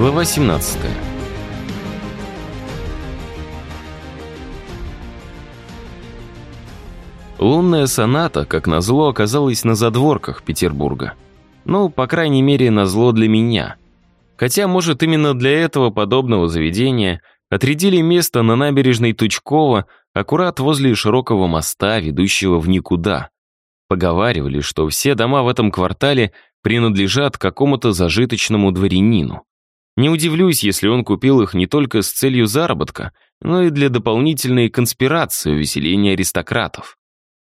Глава 17. Лунная соната, как назло, оказалась на задворках Петербурга. Ну, по крайней мере, назло для меня. Хотя, может, именно для этого подобного заведения отрядили место на набережной Тучкова, аккурат возле широкого моста, ведущего в никуда. Поговаривали, что все дома в этом квартале принадлежат какому-то зажиточному дворянину. Не удивлюсь, если он купил их не только с целью заработка, но и для дополнительной конспирации увеселения аристократов.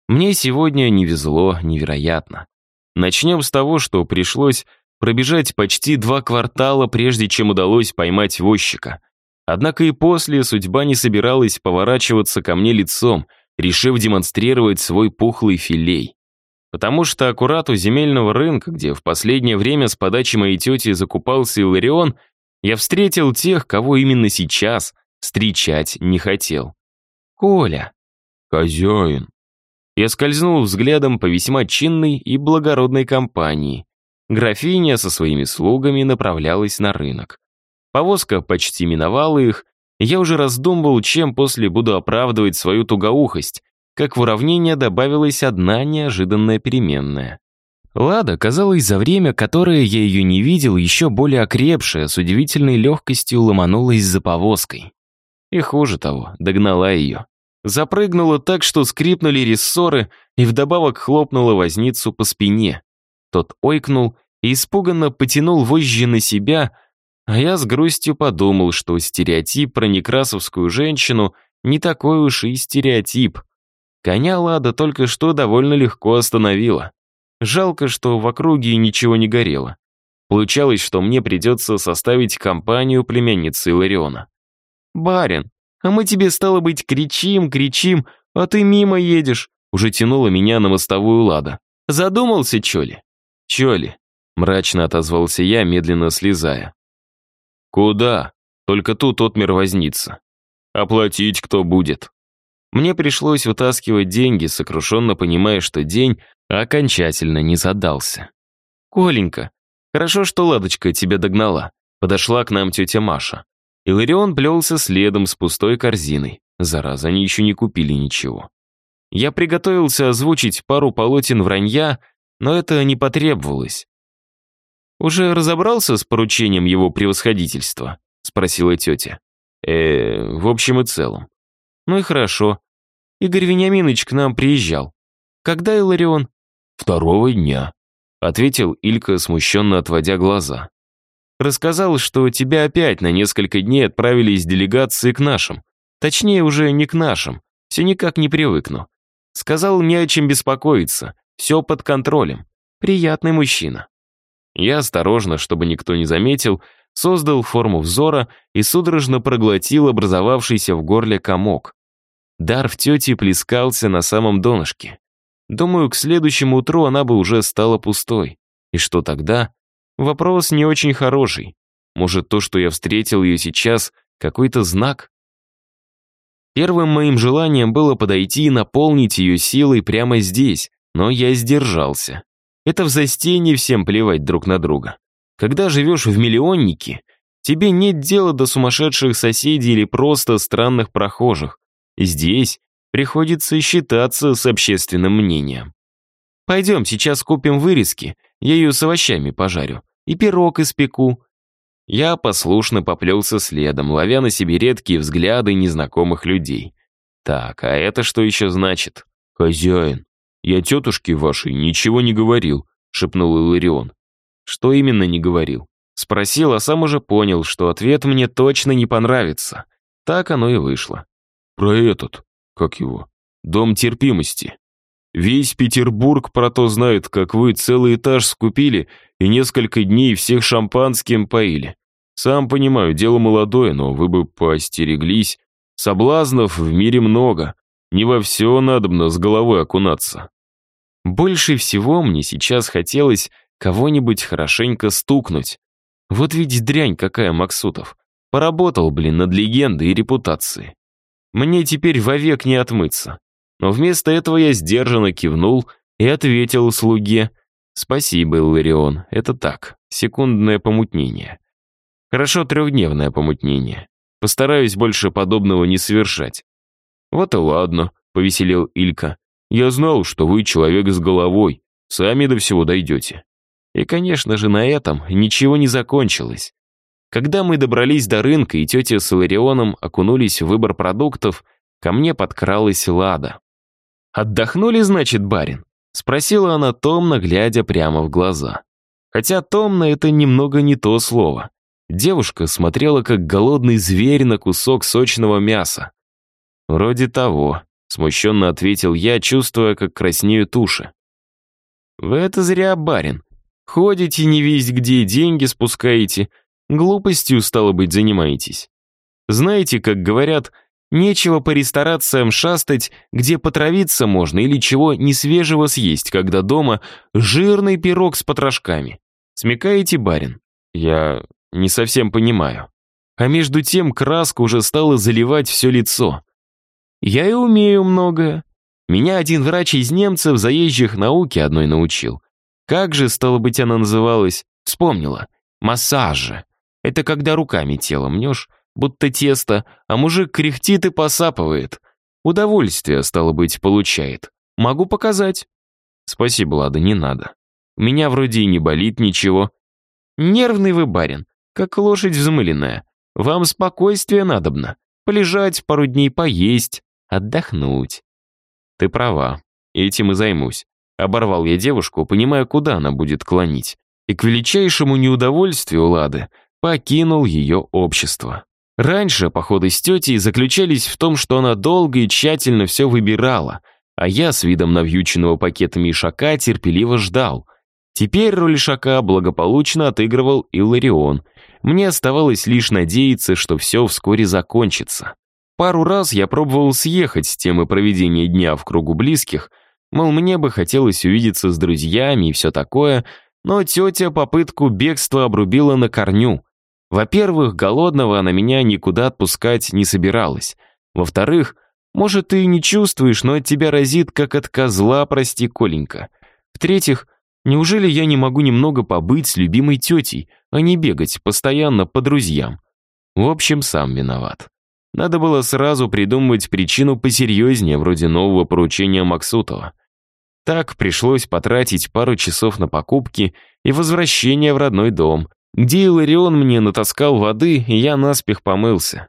Мне сегодня не везло невероятно. Начнем с того, что пришлось пробежать почти два квартала, прежде чем удалось поймать возчика. Однако и после судьба не собиралась поворачиваться ко мне лицом, решив демонстрировать свой пухлый филей. Потому что аккурат у земельного рынка, где в последнее время с подачи моей тети закупался Иларион, я встретил тех, кого именно сейчас встречать не хотел. Коля. Хозяин. Я скользнул взглядом по весьма чинной и благородной компании. Графиня со своими слугами направлялась на рынок. Повозка почти миновала их, я уже раздумывал, чем после буду оправдывать свою тугоухость, как в уравнение добавилась одна неожиданная переменная. Лада казалось за время, которое я ее не видел, еще более окрепшая, с удивительной легкостью ломанулась за повозкой. И хуже того, догнала ее. Запрыгнула так, что скрипнули рессоры, и вдобавок хлопнула возницу по спине. Тот ойкнул и испуганно потянул вожжи на себя, а я с грустью подумал, что стереотип про некрасовскую женщину не такой уж и стереотип. Коня Лада только что довольно легко остановила. Жалко, что в округе ничего не горело. Получалось, что мне придется составить компанию племянницы Илариона. «Барин, а мы тебе, стало быть, кричим, кричим, а ты мимо едешь», уже тянула меня на мостовую Лада. «Задумался, чё ли?» «Чё ли?» мрачно отозвался я, медленно слезая. «Куда?» Только тут отмер возниться. «Оплатить кто будет?» Мне пришлось вытаскивать деньги, сокрушенно понимая, что день окончательно не задался. «Коленька, хорошо, что Ладочка тебя догнала», подошла к нам тетя Маша. Иларион плелся следом с пустой корзиной. Зараза, они еще не купили ничего. Я приготовился озвучить пару полотен вранья, но это не потребовалось. «Уже разобрался с поручением его превосходительства?» — спросила тетя. э в общем и целом». «Ну и хорошо. Игорь Вениаминович к нам приезжал. Когда Иларион?» «Второго дня», — ответил Илька, смущенно отводя глаза. «Рассказал, что тебя опять на несколько дней отправили из делегации к нашим. Точнее, уже не к нашим. Все никак не привыкну. Сказал, не о чем беспокоиться. Все под контролем. Приятный мужчина». Я осторожно, чтобы никто не заметил, создал форму взора и судорожно проглотил образовавшийся в горле комок. Дар в тете плескался на самом донышке. Думаю, к следующему утру она бы уже стала пустой. И что тогда? Вопрос не очень хороший. Может, то, что я встретил ее сейчас, какой-то знак? Первым моим желанием было подойти и наполнить ее силой прямо здесь, но я сдержался. Это в застенье всем плевать друг на друга. Когда живешь в миллионнике, тебе нет дела до сумасшедших соседей или просто странных прохожих. Здесь Приходится считаться с общественным мнением. Пойдем, сейчас купим вырезки, я ее с овощами пожарю. И пирог испеку. Я послушно поплелся следом, ловя на себе редкие взгляды незнакомых людей. Так, а это что еще значит? Хозяин, я тетушке вашей ничего не говорил, шепнул Иларион. Что именно не говорил? Спросил, а сам уже понял, что ответ мне точно не понравится. Так оно и вышло. Про этот, как его, дом терпимости. Весь Петербург про то знает, как вы целый этаж скупили и несколько дней всех шампанским поили. Сам понимаю, дело молодое, но вы бы поостереглись. Соблазнов в мире много. Не во все надобно с головой окунаться. Больше всего мне сейчас хотелось кого-нибудь хорошенько стукнуть. Вот ведь дрянь какая, Максутов. Поработал, блин, над легендой и репутацией. Мне теперь вовек не отмыться. Но вместо этого я сдержанно кивнул и ответил слуге. «Спасибо, Ларион, это так, секундное помутнение». Хорошо трехдневное помутнение. Постараюсь больше подобного не совершать. Вот и ладно, повеселел Илька. Я знал, что вы человек с головой, сами до всего дойдете. И, конечно же, на этом ничего не закончилось. Когда мы добрались до рынка и тетя с Иларионом окунулись в выбор продуктов, ко мне подкралась Лада. «Отдохнули, значит, барин?» — спросила она томно, глядя прямо в глаза. Хотя томно — это немного не то слово. Девушка смотрела, как голодный зверь на кусок сочного мяса. «Вроде того», — смущенно ответил я, чувствуя, как краснеют уши. «Вы это зря, барин. Ходите не весь где, деньги спускаете. Глупостью, стало быть, занимаетесь. Знаете, как говорят, нечего по ресторациям шастать, где потравиться можно или чего несвежего съесть, когда дома жирный пирог с потрошками. Смекаете, барин? Я не совсем понимаю. А между тем краска уже стала заливать все лицо. Я и умею многое. Меня один врач из немцев заезжих науки одной научил. Как же, стало быть, она называлась? Вспомнила. Массажи. Это когда руками тело мнешь, будто тесто, а мужик кряхтит и посапывает. Удовольствие, стало быть, получает. Могу показать. Спасибо, Лада, не надо. У меня вроде и не болит ничего. Нервный вы, барин, как лошадь взмыленная. Вам спокойствие надобно. Полежать, пару дней поесть, отдохнуть. Ты права, этим и займусь. Оборвал я девушку, понимая, куда она будет клонить. И к величайшему неудовольствию Лады покинул ее общество. Раньше походы с тетей заключались в том, что она долго и тщательно все выбирала, а я с видом навьюченного пакетами ишака терпеливо ждал. Теперь роль ишака благополучно отыгрывал Илларион. Мне оставалось лишь надеяться, что все вскоре закончится. Пару раз я пробовал съехать с темы проведения дня в кругу близких, мол, мне бы хотелось увидеться с друзьями и все такое, но тетя попытку бегства обрубила на корню. Во-первых, голодного она меня никуда отпускать не собиралась. Во-вторых, может, ты и не чувствуешь, но от тебя разит, как от козла, прости, Коленька. В-третьих, неужели я не могу немного побыть с любимой тетей, а не бегать постоянно по друзьям? В общем, сам виноват. Надо было сразу придумать причину посерьезнее, вроде нового поручения Максутова. Так пришлось потратить пару часов на покупки и возвращение в родной дом, где Иларион мне натаскал воды, и я наспех помылся.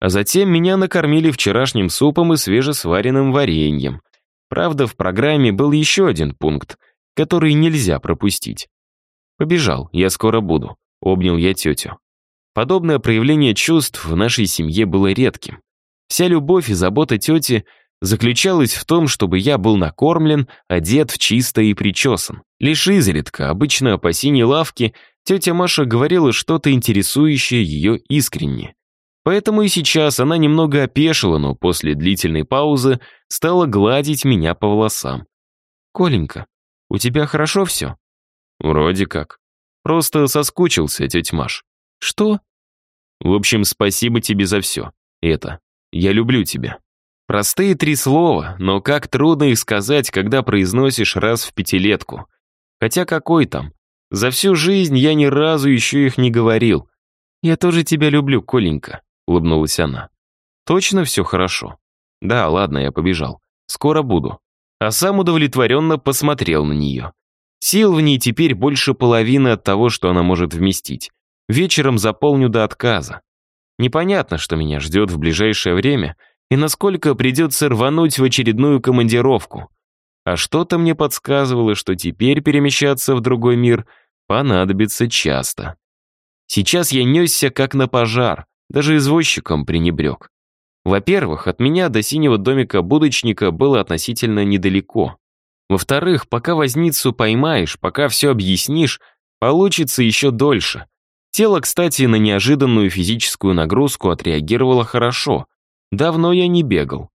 А затем меня накормили вчерашним супом и свежесваренным вареньем. Правда, в программе был еще один пункт, который нельзя пропустить. «Побежал, я скоро буду», — обнял я тетю. Подобное проявление чувств в нашей семье было редким. Вся любовь и забота тети заключалась в том, чтобы я был накормлен, одет в чисто и причесан. Лишь изредка, обычно по синей лавке, Тетя Маша говорила что-то интересующее ее искренне. Поэтому и сейчас она немного опешила, но после длительной паузы стала гладить меня по волосам. «Коленька, у тебя хорошо все?» «Вроде как. Просто соскучился, тетя Маш». «Что?» «В общем, спасибо тебе за все. Это. Я люблю тебя». Простые три слова, но как трудно их сказать, когда произносишь раз в пятилетку. Хотя какой там? За всю жизнь я ни разу еще их не говорил. «Я тоже тебя люблю, Коленька», — улыбнулась она. «Точно все хорошо?» «Да, ладно, я побежал. Скоро буду». А сам удовлетворенно посмотрел на нее. Сил в ней теперь больше половины от того, что она может вместить. Вечером заполню до отказа. Непонятно, что меня ждет в ближайшее время и насколько придется рвануть в очередную командировку. А что-то мне подсказывало, что теперь перемещаться в другой мир понадобится часто. Сейчас я несся как на пожар, даже извозчиком пренебрег. Во-первых, от меня до синего домика будочника было относительно недалеко. Во-вторых, пока возницу поймаешь, пока все объяснишь, получится еще дольше. Тело, кстати, на неожиданную физическую нагрузку отреагировало хорошо. Давно я не бегал.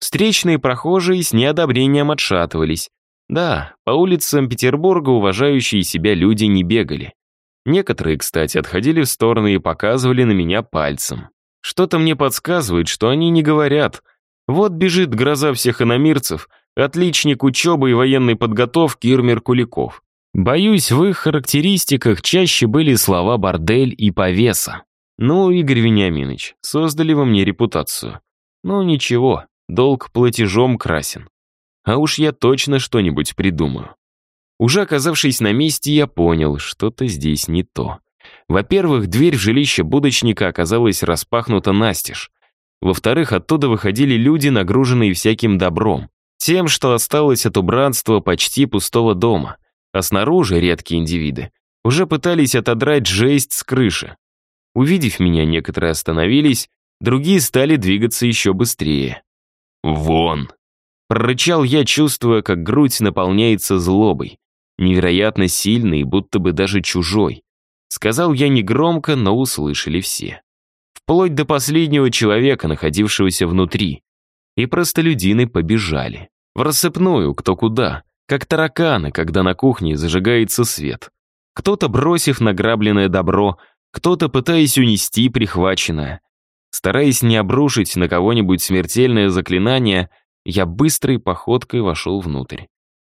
Встречные прохожие с неодобрением отшатывались. Да, по улицам Петербурга уважающие себя люди не бегали. Некоторые, кстати, отходили в стороны и показывали на меня пальцем. Что-то мне подсказывает, что они не говорят. Вот бежит гроза всех иномирцев, отличник учебы и военной подготовки Ирмер Куликов. Боюсь, в их характеристиках чаще были слова «бордель» и «повеса». Ну, Игорь Вениаминович, создали вы мне репутацию. Ну, ничего, долг платежом красен. А уж я точно что-нибудь придумаю. Уже оказавшись на месте, я понял, что-то здесь не то. Во-первых, дверь в жилище будочника оказалась распахнута настежь. Во-вторых, оттуда выходили люди, нагруженные всяким добром. Тем, что осталось от убранства почти пустого дома. А снаружи редкие индивиды уже пытались отодрать жесть с крыши. Увидев меня, некоторые остановились, другие стали двигаться еще быстрее. «Вон!» Прорычал я, чувствуя, как грудь наполняется злобой. Невероятно сильный, будто бы даже чужой. Сказал я негромко, но услышали все. Вплоть до последнего человека, находившегося внутри. И простолюдины побежали. В рассыпную, кто куда. Как тараканы, когда на кухне зажигается свет. Кто-то, бросив награбленное добро, кто-то, пытаясь унести прихваченное. Стараясь не обрушить на кого-нибудь смертельное заклинание, я быстрой походкой вошел внутрь.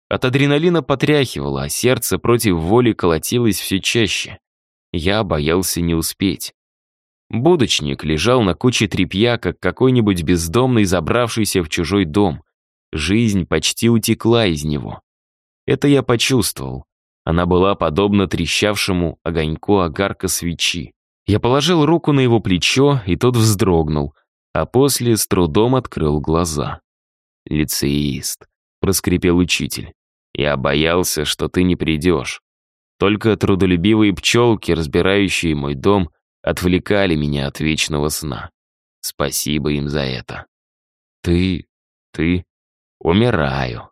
От адреналина потряхивало, а сердце против воли колотилось все чаще. Я боялся не успеть. Будочник лежал на куче тряпья, как какой-нибудь бездомный, забравшийся в чужой дом. Жизнь почти утекла из него. Это я почувствовал. Она была подобна трещавшему огоньку огарка свечи. Я положил руку на его плечо, и тот вздрогнул, а после с трудом открыл глаза. «Лицеист», — проскрипел учитель. «Я боялся, что ты не придешь. Только трудолюбивые пчелки, разбирающие мой дом, отвлекали меня от вечного сна. Спасибо им за это. Ты, ты, умираю.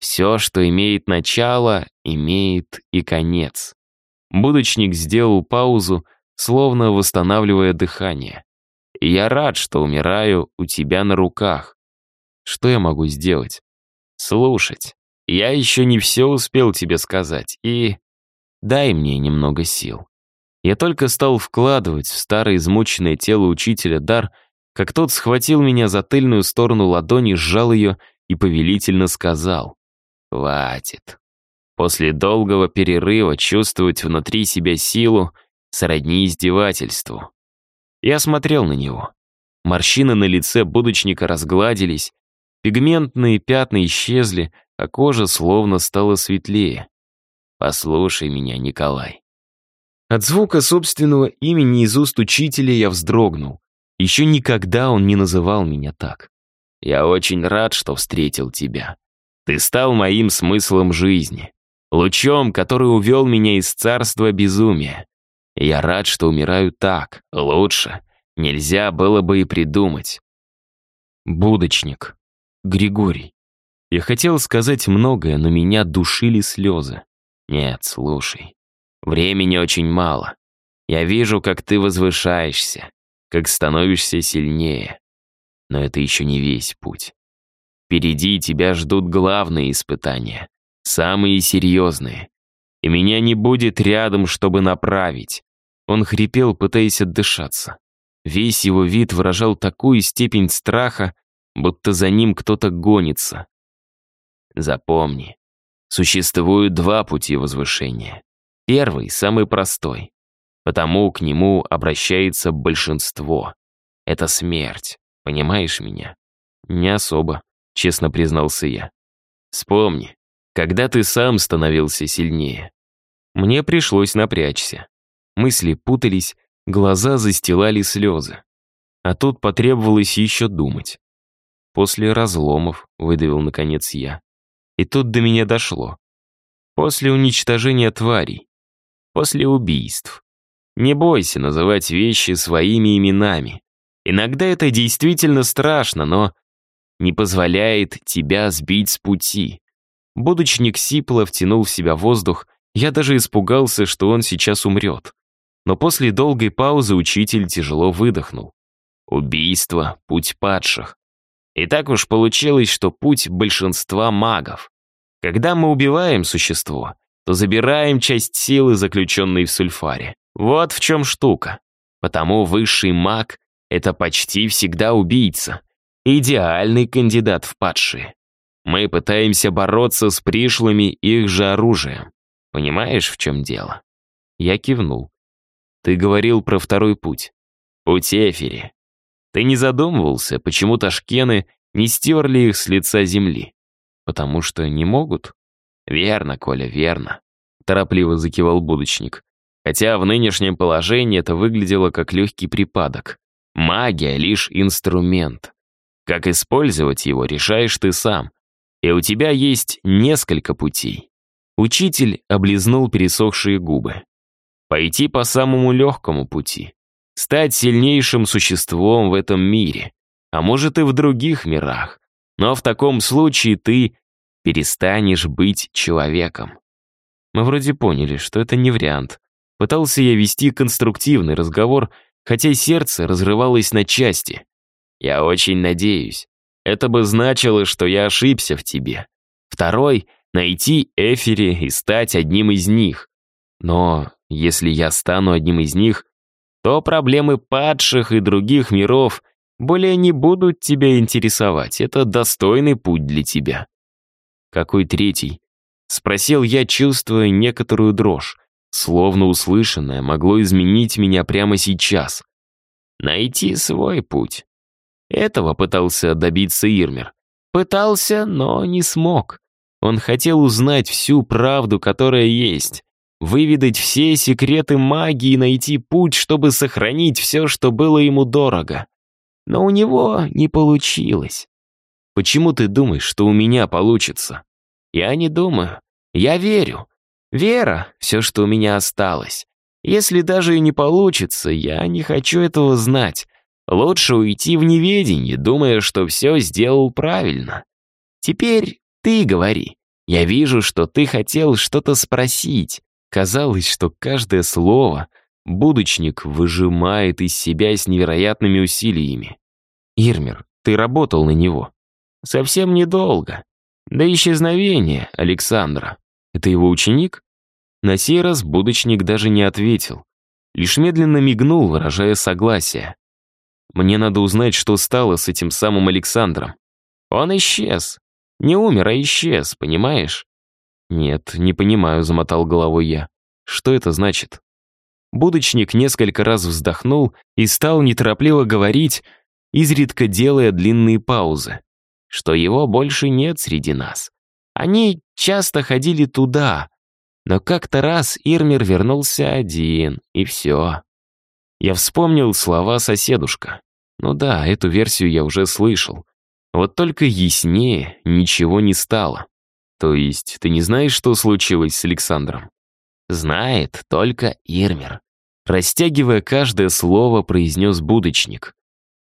Все, что имеет начало, имеет и конец». Будочник сделал паузу, словно восстанавливая дыхание. «Я рад, что умираю у тебя на руках. Что я могу сделать? Слушать. Я еще не все успел тебе сказать, и... Дай мне немного сил. Я только стал вкладывать в старое измученное тело учителя дар, как тот схватил меня за тыльную сторону ладони, сжал ее и повелительно сказал. «Хватит». После долгого перерыва чувствовать внутри себя силу сродни издевательству. Я смотрел на него. Морщины на лице будочника разгладились, Пигментные пятна исчезли, а кожа словно стала светлее. «Послушай меня, Николай». От звука собственного имени из уст учителя я вздрогнул. Еще никогда он не называл меня так. «Я очень рад, что встретил тебя. Ты стал моим смыслом жизни, лучом, который увел меня из царства безумия. Я рад, что умираю так, лучше. Нельзя было бы и придумать. Будочник. Григорий. Я хотел сказать многое, но меня душили слезы. Нет, слушай. Времени очень мало. Я вижу, как ты возвышаешься, как становишься сильнее. Но это еще не весь путь. Впереди тебя ждут главные испытания, самые серьезные. И меня не будет рядом, чтобы направить. Он хрипел, пытаясь отдышаться. Весь его вид выражал такую степень страха, будто за ним кто-то гонится. Запомни, существуют два пути возвышения. Первый, самый простой, потому к нему обращается большинство. Это смерть, понимаешь меня? Не особо, честно признался я. Вспомни, когда ты сам становился сильнее. Мне пришлось напрячься. Мысли путались, глаза застилали слезы. А тут потребовалось еще думать. После разломов, выдавил наконец я. И тут до меня дошло. После уничтожения тварей. После убийств. Не бойся называть вещи своими именами. Иногда это действительно страшно, но не позволяет тебя сбить с пути. Будочник сипло втянул в себя воздух, я даже испугался, что он сейчас умрет. Но после долгой паузы учитель тяжело выдохнул. Убийство — путь падших. И так уж получилось, что путь большинства магов. Когда мы убиваем существо, то забираем часть силы, заключенной в сульфаре. Вот в чем штука. Потому высший маг — это почти всегда убийца. Идеальный кандидат в падшие. Мы пытаемся бороться с пришлыми их же оружием. Понимаешь, в чем дело?» Я кивнул. «Ты говорил про второй путь. Путь Эфири. Ты не задумывался, почему ташкены не стерли их с лица земли? Потому что не могут?» «Верно, Коля, верно», — торопливо закивал будочник. Хотя в нынешнем положении это выглядело как легкий припадок. Магия — лишь инструмент. Как использовать его, решаешь ты сам. И у тебя есть несколько путей. Учитель облизнул пересохшие губы. Пойти по самому легкому пути. Стать сильнейшим существом в этом мире. А может и в других мирах. Но в таком случае ты перестанешь быть человеком. Мы вроде поняли, что это не вариант. Пытался я вести конструктивный разговор, хотя сердце разрывалось на части. Я очень надеюсь. Это бы значило, что я ошибся в тебе. Второй — найти Эфири и стать одним из них. Но если я стану одним из них, то проблемы падших и других миров более не будут тебя интересовать. Это достойный путь для тебя. Какой третий? Спросил я, чувствуя некоторую дрожь. Словно услышанное могло изменить меня прямо сейчас. Найти свой путь. Этого пытался добиться Ирмер. Пытался, но не смог. Он хотел узнать всю правду, которая есть. Выведать все секреты магии и найти путь, чтобы сохранить все, что было ему дорого. Но у него не получилось. Почему ты думаешь, что у меня получится? Я не думаю. Я верю. Вера — все, что у меня осталось. Если даже и не получится, я не хочу этого знать. Лучше уйти в неведение, думая, что все сделал правильно. Теперь ты говори. Я вижу, что ты хотел что-то спросить. Казалось, что каждое слово будочник выжимает из себя с невероятными усилиями. Ирмер, ты работал на него. Совсем недолго. До исчезновения Александра. Это его ученик? На сей раз будочник даже не ответил. Лишь медленно мигнул, выражая согласие. Мне надо узнать, что стало с этим самым Александром. Он исчез. Не умер, а исчез, понимаешь? Нет, не понимаю, замотал головой я. Что это значит? Будочник несколько раз вздохнул и стал неторопливо говорить, изредка делая длинные паузы, что его больше нет среди нас. Они часто ходили туда, но как-то раз Ирмер вернулся один, и все. Я вспомнил слова соседушка. Ну да, эту версию я уже слышал. Вот только яснее ничего не стало. То есть ты не знаешь, что случилось с Александром? Знает только Ирмер. Растягивая каждое слово, произнес будочник.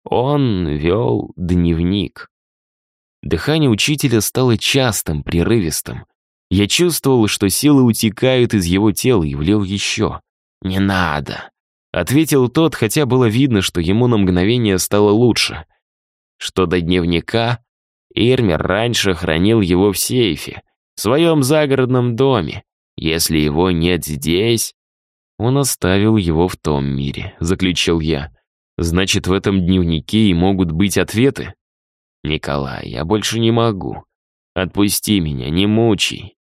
Он вел дневник. Дыхание учителя стало частым, прерывистым. Я чувствовал, что силы утекают из его тела и влил еще. «Не надо», — ответил тот, хотя было видно, что ему на мгновение стало лучше. Что до дневника, Ирмер раньше хранил его в сейфе, в своем загородном доме. Если его нет здесь... Он оставил его в том мире, заключил я. Значит, в этом дневнике и могут быть ответы? Николай, я больше не могу. Отпусти меня, не мучай.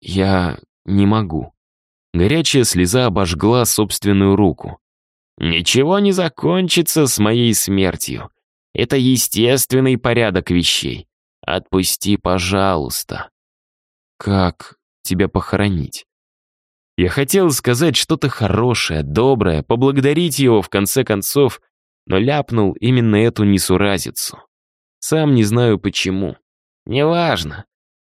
Я не могу. Горячая слеза обожгла собственную руку. Ничего не закончится с моей смертью. Это естественный порядок вещей. Отпусти, пожалуйста. Как тебя похоронить? Я хотел сказать что-то хорошее, доброе, поблагодарить его в конце концов, но ляпнул именно эту несуразицу. Сам не знаю почему. Неважно.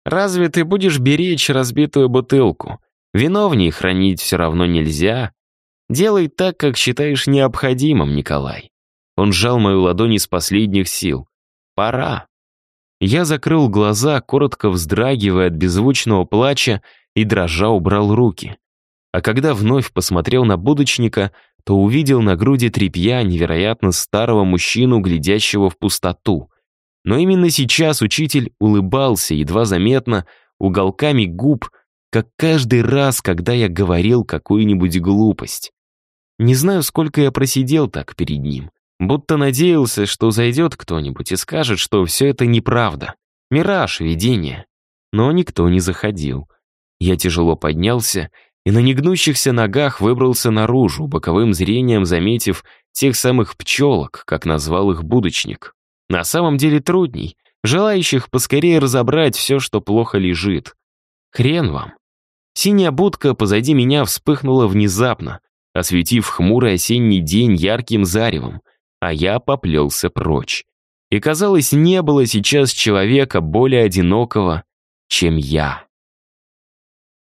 Разве ты будешь беречь разбитую бутылку? Вино в ней хранить все равно нельзя. Делай так, как считаешь необходимым, Николай. Он сжал мою ладонь из последних сил. Пора. Я закрыл глаза, коротко вздрагивая от беззвучного плача, и дрожа убрал руки. А когда вновь посмотрел на будочника, то увидел на груди тряпья невероятно старого мужчину, глядящего в пустоту. Но именно сейчас учитель улыбался, едва заметно, уголками губ, как каждый раз, когда я говорил какую-нибудь глупость. Не знаю, сколько я просидел так перед ним. Будто надеялся, что зайдет кто-нибудь и скажет, что все это неправда. Мираж, видение. Но никто не заходил. Я тяжело поднялся и на негнущихся ногах выбрался наружу, боковым зрением заметив тех самых пчелок, как назвал их будочник. На самом деле трудней, желающих поскорее разобрать все, что плохо лежит. Хрен вам. Синяя будка позади меня вспыхнула внезапно, осветив хмурый осенний день ярким заревом, а я поплелся прочь. И, казалось, не было сейчас человека более одинокого, чем я.